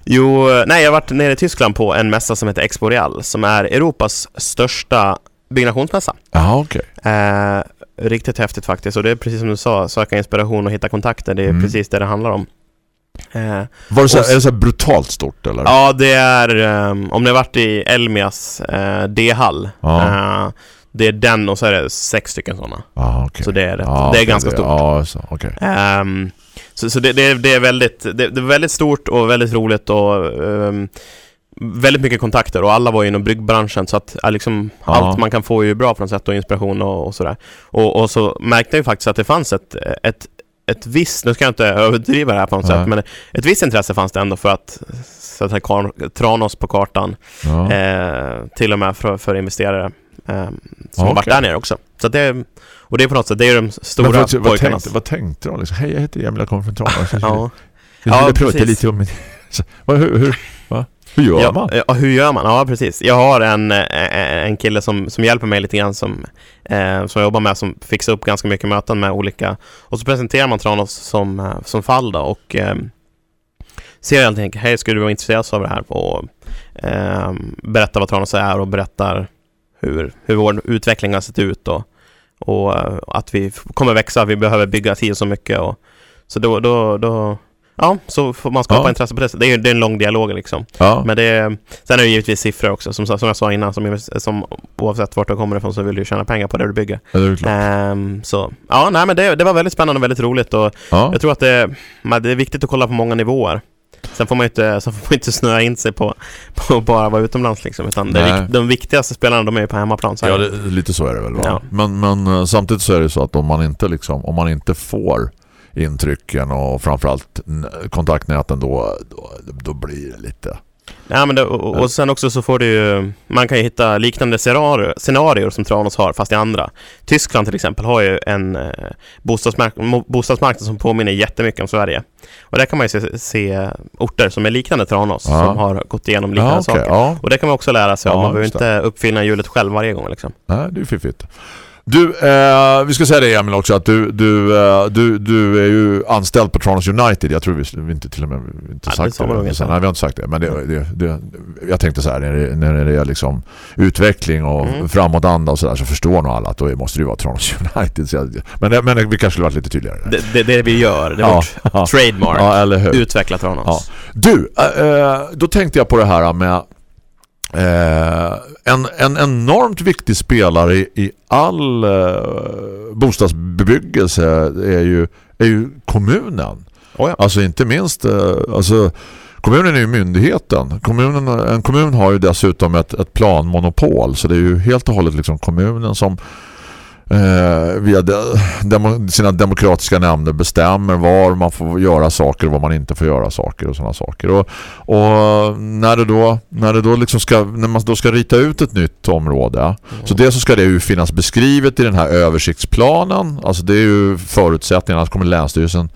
jo, nej, jag har varit nere i Tyskland på en mässa som heter Expo Real, som är Europas största byggnationsmässa. Ja, okej. Eh, riktigt häftigt faktiskt. Och det är precis som du sa, söka inspiration och hitta kontakter. Det är Mm. precis det det handlar om. Eh, Var det så, Och är det så brutalt stort, eller? ja, det är... ehm, om ni har varit i Elmias eh, D-hall. Ja. Eh, det är den och så är det sex stycken sådana. Ja, okej. Så det är, rätt, Ja, det är okej, ganska stort. Ja, så, okej. Ehm, så så det, det, det, är väldigt, det, det är väldigt stort och väldigt roligt och ehm, väldigt mycket kontakter och alla var inom byggbranschen så att liksom, allt man kan få är ju bra på något sätt och inspiration och, och sådär. Och, och så märkte jag ju faktiskt att det fanns ett, ett, ett visst, nu ska jag inte överdriva det här på något Nej. sätt, men ett visst intresse fanns det ändå för att sätta Tranås på kartan, Ja. eh, till och med för, för investerare eh, som har varit Okej. där nere också. Så det, och det är på något sätt, det är de stora Men vad, pojkarna. tänkte, vad tänkte de? Liksom, Hej, jag heter Emil, jag kommer från Tranås. [LAUGHS] Jag Ja. skulle Ja, prata lite om min... [LAUGHS] Hur, hur? Hur gör ja, man? Ja, hur gör man? Ja, precis. Jag har en, eh, en kille som, som hjälper mig lite grann som, eh, som jag jobbar med som fixar upp ganska mycket möten med olika och så presenterar man Tranås som, eh, som fall då och eh, ser helt enkelt, hej skulle du vara intresserad av det här och eh, berätta vad Tranås är och berättar hur, hur vår utveckling har sett ut och, och eh, att vi kommer växa, vi behöver bygga tid så mycket och så då, då, då Ja, så får man skapa Ja. intresse på det sättet. Det är, det är en lång dialog liksom. Ja. Men det är, sen är det givetvis siffror också, som, som jag sa innan, som, som oavsett vart du kommer ifrån så vill du tjäna pengar på det du bygger. Ja, det. Ehm, så, ja, nej men det, det var väldigt spännande och väldigt roligt och Ja. jag tror att det, det är viktigt att kolla på många nivåer. Sen får man inte, sen får man inte snöa in sig på, på att bara vara utomlands liksom, utan det, de viktigaste spelarna de är ju på hemmaplan. Så. Ja, det, lite så är det väl. Va? Ja. Men, men eh, samtidigt så är det så att om man inte, liksom, om man inte får intrycken och framförallt kontaktnäten då, då, då blir det lite... Ja, men det, och, och sen också så får du ju, man kan ju hitta liknande scenarier, scenarier som Tranås har, fast i andra. Tyskland till exempel har ju en eh, bostadsmark bostadsmarknad som påminner jättemycket om Sverige. Och där kan man ju se, se orter som är liknande Tranås, Ja. som har gått igenom liknande Ja, okej, saker. ja. Och det kan man också lära sig av, man behöver inte uppfinna hjulet själv varje gång liksom. Nej, det är fiffigt. Du, eh, vi ska säga det Emil också att du, du, eh, du, du är ju anställd på Tranås United. Jag tror vi, vi inte till och med inte Ja, det sagt sa man nog inte. Nej, vi har inte sagt det. Men det, det, det, jag tänkte så här, när det, när det är liksom utveckling och Mm. framåtanda och sådär så förstår nog alla att då måste det ju vara Tranås United. Jag, men, det- men vi kanske skulle varit lite tydligare. Det, det, det vi gör, det är Ja, vårt ja. trademark. Ja, eller hur? Utveckla Tranås. Ja. Du, äh, äh, då tänkte jag på det här med eh, en, en enormt viktig spelare i, i all eh, bostadsbebyggelse är ju, är ju kommunen. Oh ja. Alltså inte minst, eh, alltså kommunen är ju myndigheten. Kommunen, en kommun har ju dessutom ett, ett planmonopol så det är ju helt och hållet liksom kommunen som via de, sina demokratiska nämnder bestämmer var man får göra saker och var man inte får göra saker och sådana saker. Och, och när det då, när det då liksom ska, när man då ska rita ut ett nytt område så det så ska det ju finnas beskrivet i den här översiktsplanen. Alltså det är ju förutsättningen annars kommer länsstyrelsen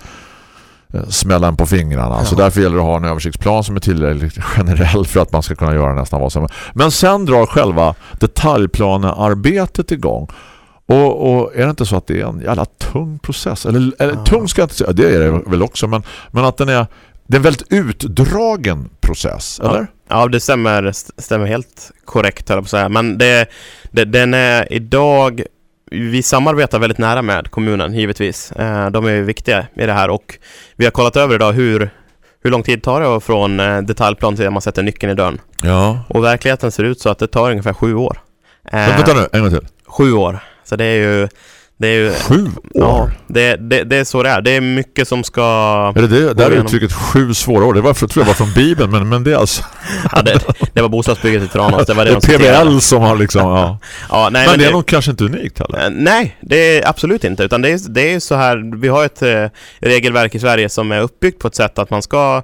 eh, smälla en på fingrarna. Så därför gäller det att ha en översiktsplan som är tillräckligt [LAUGHS] generell för att man ska kunna göra nästan vad som Men sen drar själva detaljplanearbetet igång. Och, och är det inte så att det är en jävla tung process? Eller, eller tung ska jag inte säga, det är det väl också. Men, men att den är, det är en väldigt utdragen process, eller? Ja, det stämmer, stämmer helt korrekt höll på att säga. Men det, det, den är idag... Vi samarbetar väldigt nära med kommunen, givetvis. Eh, De är viktiga i det här och vi har kollat över idag hur, hur lång tid tar det från eh, detaljplan till att man sätter nyckeln i dörren. Ja. Och verkligheten ser ut så att det tar ungefär sju år. Eh, Men vänta nu, en gång till. Sju år. Så det är ju... Det är ju Sju år? Ja, det, det, det är så det är. Det är mycket som ska... Är det det? Där är uttrycket sju svåra år. Det var, tror jag var från Bibeln, men, men det är alltså Ja, det, det var bostadsbygget i Tranås. Det var det det de är citerade. PBL som har liksom, ja. Ja, nej, Men det är nog kanske inte unikt heller. Eh, Nej, det är absolut inte. Utan det är, det är så här, vi har ett eh, regelverk i Sverige som är uppbyggt på ett sätt att man ska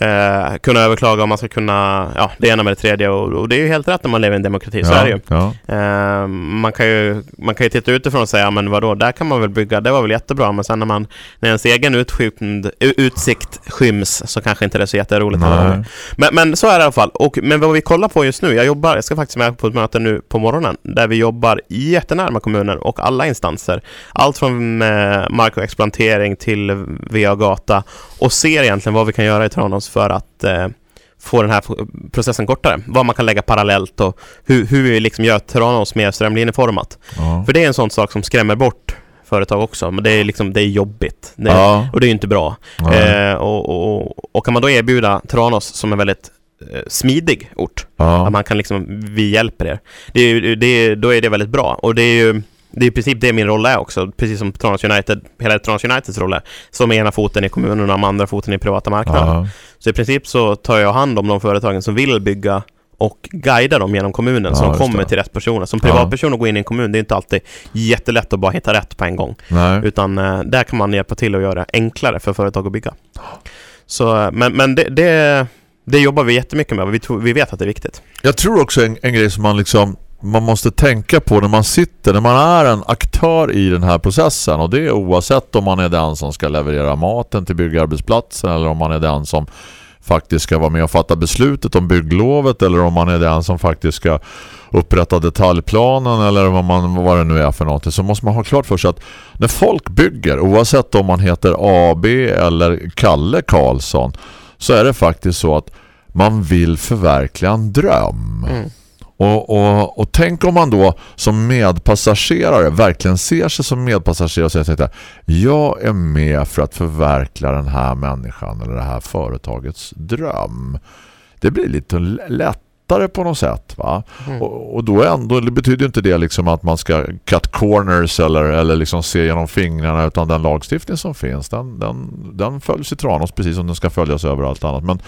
eh, kunna överklaga och man ska kunna, ja, det ena med det tredje. Och, och det är ju helt rätt när man lever i en demokrati, så är det ju. ja. Eh, man, kan ju man kan ju titta utifrån och säga, ja, men vadå, där kan man väl bygga, det var väl jättebra. Men sen när, man, när ens egen utskymd, utsikt skyms så kanske inte det är så jätteroligt. Men, men så är det i alla fall. Och, men vad vi kollar på just nu, jag jobbar, jag ska faktiskt med på ett möte nu på morgonen där vi jobbar jättenära med kommunen och alla instanser. Allt från eh, mark och exploatering till VA gata och ser egentligen vad vi kan göra i Tranås för att eh, få den här processen kortare. Vad man kan lägga parallellt och hur, hur vi liksom gör Tranås mer strömlinjeformat. Ja. För det är en sån sak som skrämmer bort företag också, men det är liksom, det är jobbigt. Det, Ja. Och det är ju inte bra. Nej. Eh, och, och, och, kan man då erbjuda Tranås som en väldigt eh, smidig ort, Ja. att man kan liksom, vi hjälper er. Det är, det är, då är det väldigt bra. Och det är ju det är i princip det min roll är också, precis som Tranås United, hela Tranås Uniteds roll är. Som ena foten i kommunen och med andra foten i privata marknaden. Ja. Så i princip så tar jag hand om de företagen som vill bygga och guida dem genom kommunen så Ja, de just kommer till rätt personer. Som Ja. privatperson och gå in i en kommun, det är inte alltid jättelätt att bara hitta rätt på en gång. Nej. Utan eh, där kan man hjälpa till att göra det enklare för företag att bygga. Så, eh, men men det, det, det jobbar vi jättemycket med. Vi, tror, vi vet att det är viktigt. Jag tror också en, en grej som man liksom man måste tänka på när man sitter, när man är en aktör i den här processen och det är oavsett om man är den som ska leverera maten till byggarbetsplatsen eller om man är den som faktiskt ska vara med och fatta beslutet om bygglovet eller om man är den som faktiskt ska upprätta detaljplanen eller vad, man, vad det nu är för någonting. så måste man ha klart för sig att när folk bygger, oavsett om man heter AB eller Kalle Karlsson så är det faktiskt så att man vill förverkliga en dröm. Mm. Och, och, och tänk om man då som medpassagerare verkligen ser sig som medpassagerare och säger här, jag är med för att förverkliga den här människan eller det här företagets dröm. Det blir lite lättare på något sätt va? Och, och då ändå det betyder inte det liksom att man ska cut corners eller, eller liksom se genom fingrarna utan den lagstiftning som finns den, den, den följs i Tranås precis som den ska följas överallt annat men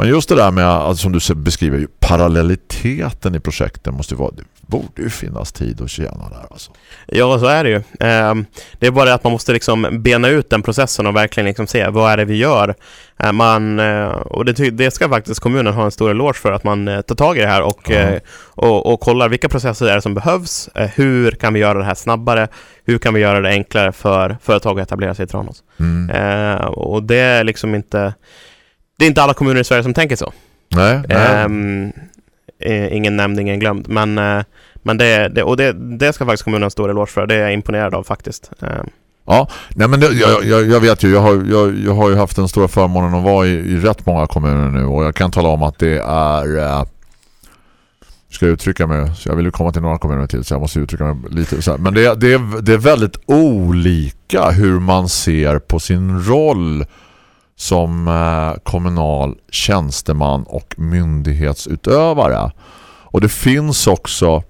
men just det där med, alltså, som du beskriver, parallelliteten i projekten måste vara, det borde ju finnas tid att tjäna där alltså. Ja, så är det ju. Ehm, Det är bara att man måste liksom bena ut den processen och verkligen liksom se vad är det vi gör. Eh, Man, eh, och det, det ska faktiskt kommunen ha en stor eloge för att man eh, tar tag i det här och, eh, och, och kollar vilka processer är det som behövs. Eh, Hur kan vi göra det här snabbare? Hur kan vi göra det enklare för företag att etablera sig i Tranås? Mm. Eh, Och det är liksom inte... Det är inte alla kommuner i Sverige som tänker så. Nej, nej. Eh, ingen nämnd, ingen glömd. Men, eh, Men det, det, och det, det ska faktiskt kommunen ha stor eloge för. Det är jag imponerad av faktiskt. Eh, Ja, nej men det, jag, jag, jag vet ju, jag har, jag, jag har ju haft den stora förmånen att vara i, i rätt många kommuner nu och jag kan tala om att det är eh, ska jag uttrycka mig, så jag vill ju komma till några kommuner till så jag måste uttrycka mig lite så här. Men det, det, är, det är väldigt olika hur man ser på sin roll som eh, kommunal tjänsteman och myndighetsutövare. Och det finns också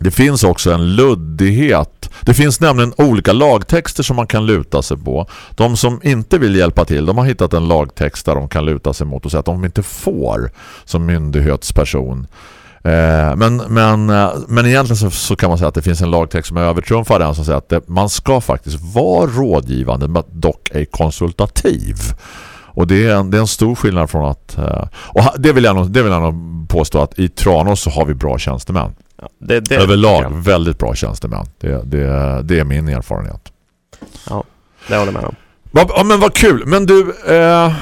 det finns också en luddighet. Det finns nämligen olika lagtexter som man kan luta sig på. De som inte vill hjälpa till, de har hittat en lagtext där de kan luta sig mot och säga att de inte får som myndighetsperson. Eh, men, men, eh, men egentligen så, så kan man säga att det finns en lagtext som är övertrumfad den som säger att det, man ska faktiskt vara rådgivande men dock ej konsultativ. Och det är, en, det är en stor skillnad från att... eh, Och det vill, jag nog, det vill jag nog påstå att i Tranås så har vi bra tjänstemän. ja, det, det, Överlag Ja, väldigt bra tjänstemän. Det, det, det är min erfarenhet. det håller jag med om. Va, ja, men vad kul. Men du, eh,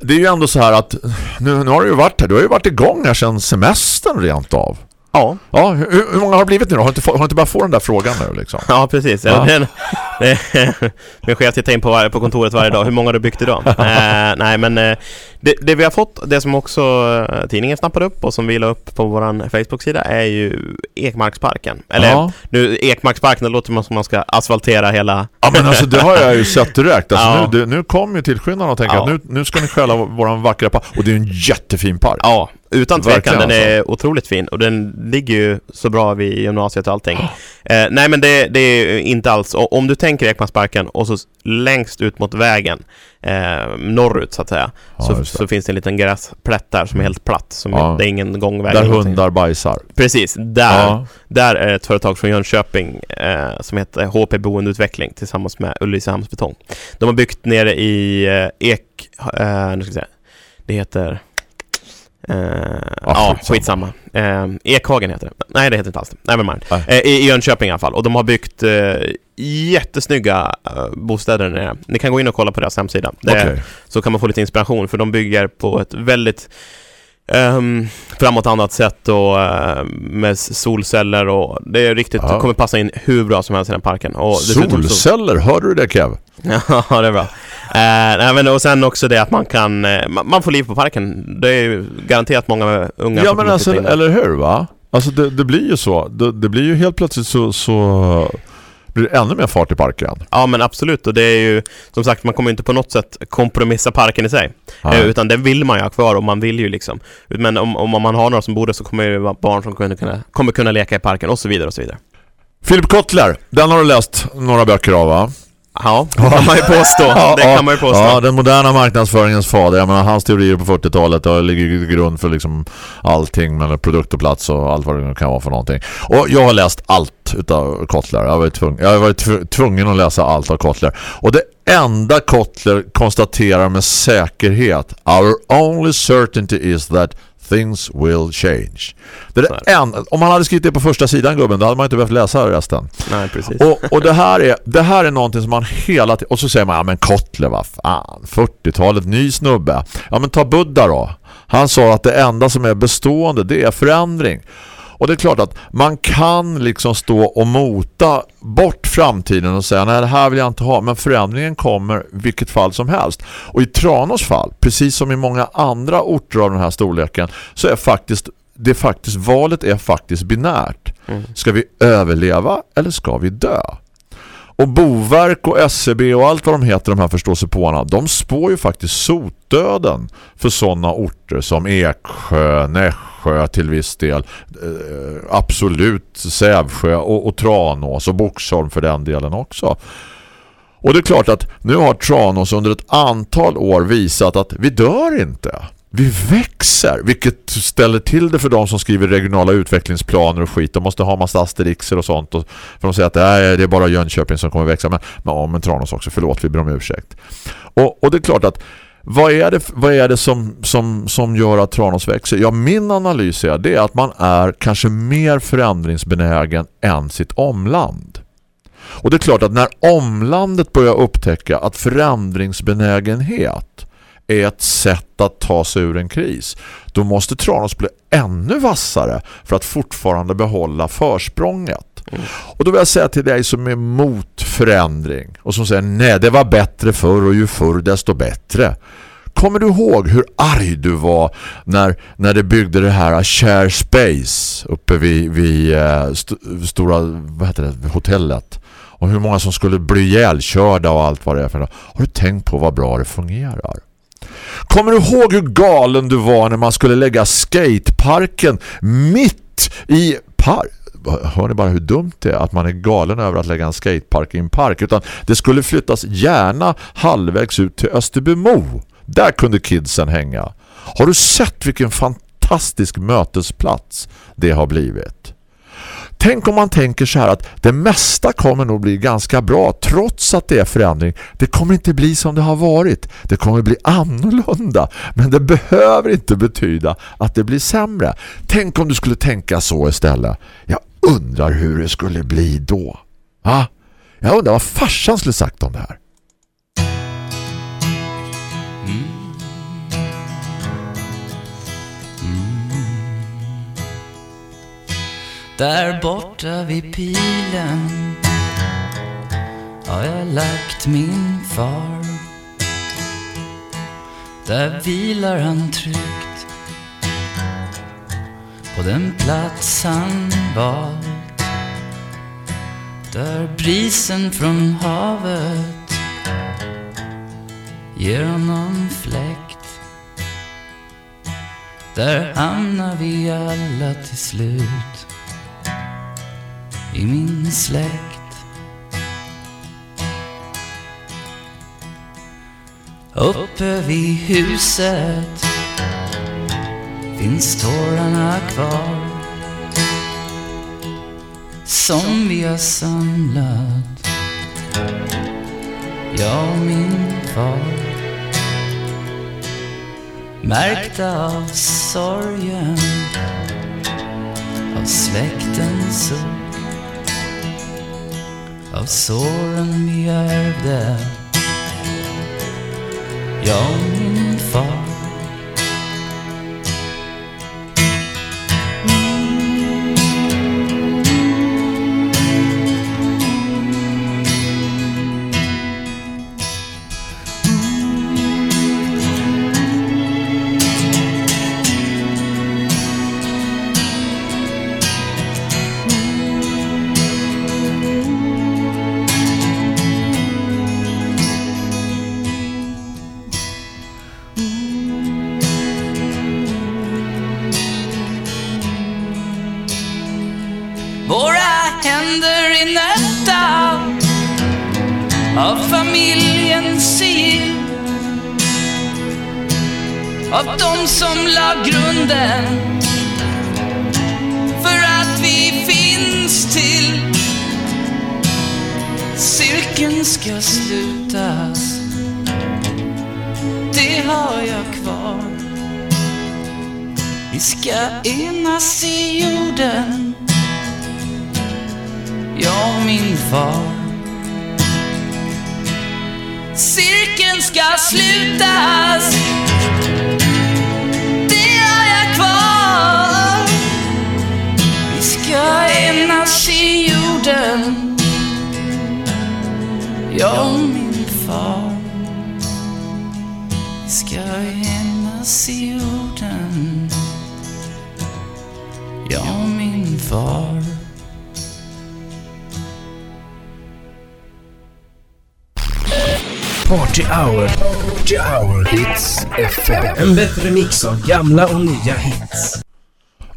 det är ju ändå så här att nu, nu har du ju varit här. Du har ju varit igång här sedan semestern rent av. Ja, Ja, hur, hur många har det blivit nu då? Har du inte, har du inte bara fått den där frågan nu liksom? ja precis. Ja. Det, [LAUGHS] min chef tittar in på, på kontoret varje dag. Hur många har du byggt idag? [LAUGHS] eh, nej, men eh, det, det vi har fått, det som också eh, tidningen snappade upp och som vi la upp på vår Facebook-sida är ju Ekmarksparken. Eller Ja. nu, Ekmarksparken, det låter som att man ska asfaltera hela... Ja men alltså det har jag ju sett direkt. Alltså, Ja. nu, det, nu kommer ju tillskyndarna och tänker Ja. att nu, nu ska ni skälla våran vackra park. Och det är ju en jättefin park. Ja, utan tvekan. Den är alltså. otroligt fin och den ligger ju så bra vid gymnasiet och allting. [GASPS] Eh, nej men det, det är inte alls. Och, om du tänker Ekmansparken och så längst ut mot vägen eh, norrut så att säga Ja, så, så finns det en liten gräsplätt där som är helt platt. Som Ja. det är ingen gångväg. Där hundar bajsar. Precis, där, Ja. där är ett företag från Jönköping eh, som heter HP Boendeutveckling tillsammans med Ulricehamns Betong. De har byggt nere i eh, Ek... Eh, nu ska vi se. Det heter... Eh, ja, skitsamma. Eh, Ekhagen heter det. Nej, det heter inte alls det. Nej. Eh, I i Jönköping i alla fall. Och de har byggt eh, jättesnygga eh, bostäder där nere. Ni kan gå in och kolla på deras hemsida. Okej. så kan man få lite inspiration för de bygger på ett väldigt um, framåt sätt och eh, med solceller och det är riktigt, Ja. det kommer passa in hur bra som helst i den parken. Och dessutom så- Solceller, hörde du det Kev? [LAUGHS] ja, det är bra. Eh, nej, men och sen också det att man kan, eh, man, får liv på parken. Det är ju garanterat många unga Ja men alltså, eller hur va? Alltså det, det blir ju så. Det, det blir ju helt plötsligt så, så blir det ännu mer fart i parken. Ja men absolut och det är ju som sagt man kommer ju inte på något sätt kompromissa parken i sig. Nej. Eh, utan det vill man ju ha kvar och man vill ju liksom. Men om, om man har några som bor där så kommer det vara barn som kommer kunna, kommer kunna leka i parken och så vidare och så vidare. Philip Kotler, den har du läst några böcker av va? Ja, det kan man ju påstå. Ja, det kan man ju påstå. Ja, den moderna marknadsföringens fader. Jag menar, hans teorier på 40-talet det ligger till grund för liksom allting med produkt och plats och allt vad det kan vara för någonting. Och jag har läst allt utav Kotler. Jag har varit, tvung, jag tvungen att läsa allt av Kotler. Och det enda Kotler konstaterar med säkerhet Our only certainty is that things will change. Det är enda, om han hade skrivit det på första sidan gubben, då hade man inte behövt läsa resten. Nej, precis. Och, och det, här är, det här är någonting som man hela tiden... Och så säger man, ja men Kotler, vad fan, 40-talet, ny snubbe. Ja men ta Buddha då. Han sa att det enda som är bestående, det är förändring. Och det är klart att man kan liksom stå och mota bort framtiden och säga nej det här vill jag inte ha. Men förändringen kommer vilket fall som helst. Och i Tranås fall, precis som i många andra orter av den här storleken så är faktiskt det faktiskt valet är faktiskt binärt. Ska vi överleva eller ska vi dö? Och Boverk och SCB och allt vad de heter, de här förståsigpåarna, de spår ju faktiskt sotdöden för sådana orter som Eksjö, Nässjö till viss del, eh, absolut Sävsjö och, och Tranås och Boxholm för den delen också. Och det är klart att nu har Tranås under ett antal år visat att vi dör inte. Vi växer, vilket ställer till det för de som skriver regionala utvecklingsplaner och skit. De måste ha massa asterixer och sånt. Och, för de säger att ”nej, det är bara Jönköping som kommer växa. Men, men, ja, men Tranås också, förlåt, vi ber om ursäkt. Och, och det är klart att vad är det, vad är det som, som, som gör att Tranås växer? Ja, min analys är det är att man är kanske mer förändringsbenägen än sitt omland. Och det är klart att när omlandet börjar upptäcka att förändringsbenägenhet är ett sätt att ta sig ur en kris. Då måste Tranås bli ännu vassare för att fortfarande behålla försprånget. Och då vill jag säga till dig som är emot förändring och som säger nej det var bättre förr och ju förr desto bättre. Kommer du ihåg hur arg du var när, när det byggde det här Share Space uppe vid, vid eh, st stora vad heter det, hotellet? Och hur många som skulle bli ihjälkörda och allt vad det är för något. Har du tänkt på vad bra det fungerar? Kommer du ihåg hur galen du var när man skulle lägga skateparken mitt i park? Hör ni bara hur dumt det är att man är galen över att lägga en skatepark i en park utan det skulle flyttas gärna halvvägs ut till Österbymo. Där kunde kidsen hänga. Har du sett vilken fantastisk mötesplats det har blivit? Tänk om man tänker så här att det mesta kommer nog bli ganska bra trots att det är förändring. Det kommer inte bli som det har varit. Det kommer bli annorlunda. Men det behöver inte betyda att det blir sämre. Tänk om du skulle tänka så istället. Jag undrar hur det skulle bli då. Va? Jag undrar vad farsan skulle sagt om det här. Där borta vid pilen har jag lagt min far. Där vilar han tryggt på den plats han valt. Där brisen från havet ger honom fläkt. Där hamnar vi alla till slut i min släkt. Uppe vid huset finns tårarna kvar som vi har samlat, jag och min far. Märkta av sorgen, av släktens suck av såren vi ärvde. Jag och min far. Av de som la grunden för att vi finns till Cirkeln ska slutas Det har jag kvar Vi ska enas i jorden jag och min far. Cirkeln ska slutas. Enas i jorden. Jag och min far. Ska enas i jorden. Jag och min far. Party Hour. Party Hour Hits FM. En bättre mix av gamla och nya hits.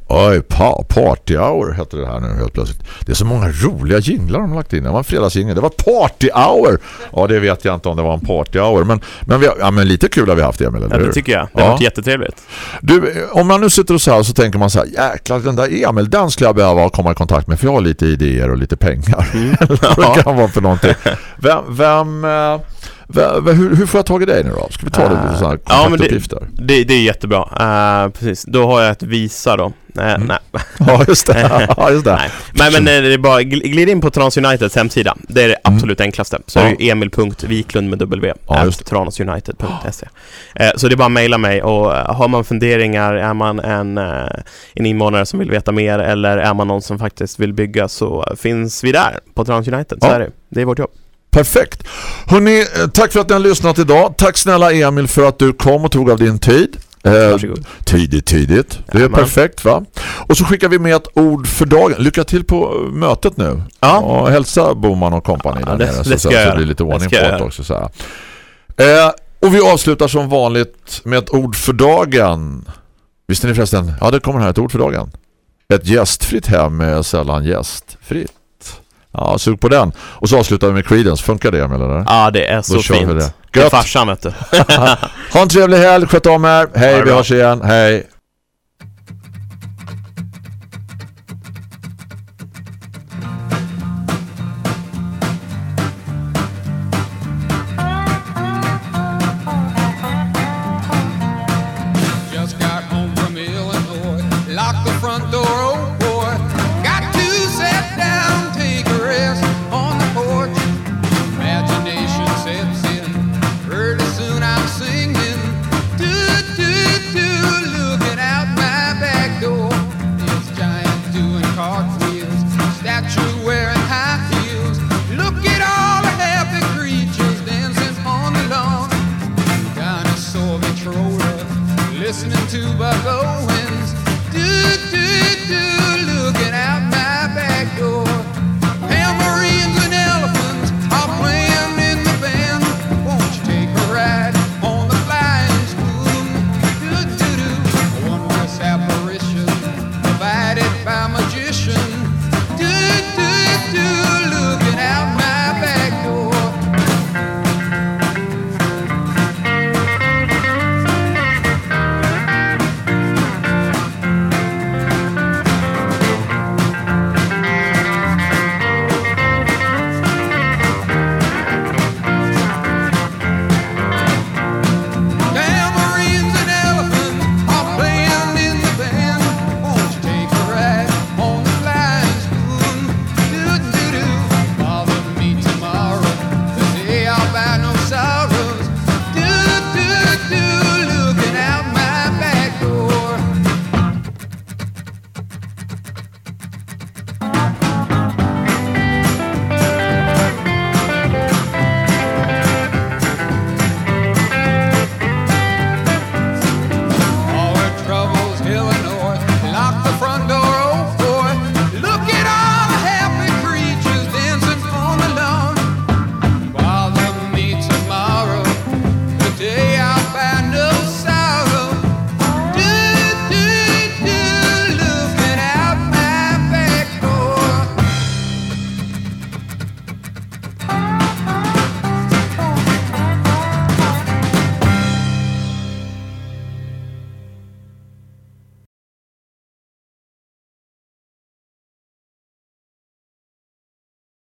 Oj, pa Party Hour heter det här nu helt plötsligt. Det är så många roliga jinglar de har lagt in. Det var en fredagsjingel. Det var Party Hour. Ja, det vet jag inte om det var en Party Hour. Men, men, har, ja, men lite kul har vi haft, Emil, eller Ja, det tycker jag. Det har varit jättetrevligt. Du, om man nu sitter och så här så tänker man så här, jäklar den där Emil, den skulle jag behöva komma i kontakt med för jag har lite idéer och lite pengar. Mm. [LAUGHS] Det kan vara för någonting. Vem, vem, eh, hur, hur får jag tag i dig nu då? Ska vi ta det lite sådana här Ja, men det, det, det är jättebra. Eh, precis. Då har jag ett Visa då. Eh, Nej. [LAUGHS] Ja, just det. [LAUGHS] Ja, just det. Nej. Men eh, det är bara gl- glid in på Trans Uniteds hemsida. Det är det absolut enklaste. Så Mm. Ja. är det emil.viklund med w. Ja, tranasunited.se. Eh, Så det är bara att mejla mig och eh, har man funderingar, är man en, eh, en invånare som vill veta mer eller är man någon som faktiskt vill bygga så finns vi där på Trans United. Så Ja. är det. Det är vårt jobb. Perfekt. Hörrni, eh, tack för att ni har lyssnat idag. Tack snälla Emil för att du kom och tog av din tid. Eh, Varsågod. tidigt, tidigt. Det är Jajamän. perfekt va? Och så skickar vi med ett ord för dagen. Lycka till på eh, mötet nu. Ja. Och hälsa Boman och kompani Ja, där det- nere, det så, ska så, det blir lite Det ordning på det också. Så. Eh, och vi avslutar som vanligt med ett ord för dagen. Visste ni förresten? Ja, det kommer här ett ord för dagen. Ett gästfritt hem är sällan gästfritt. Ja, sug på den. Och så avslutar vi med Creedence. Funkar det? Eller? Ja, det är så Då fint. det. Det är Gött. farsan vet du. [LAUGHS] [LAUGHS] Ha en trevlig helg, sköt om er. Hej, vi bra. hörs igen. Hej.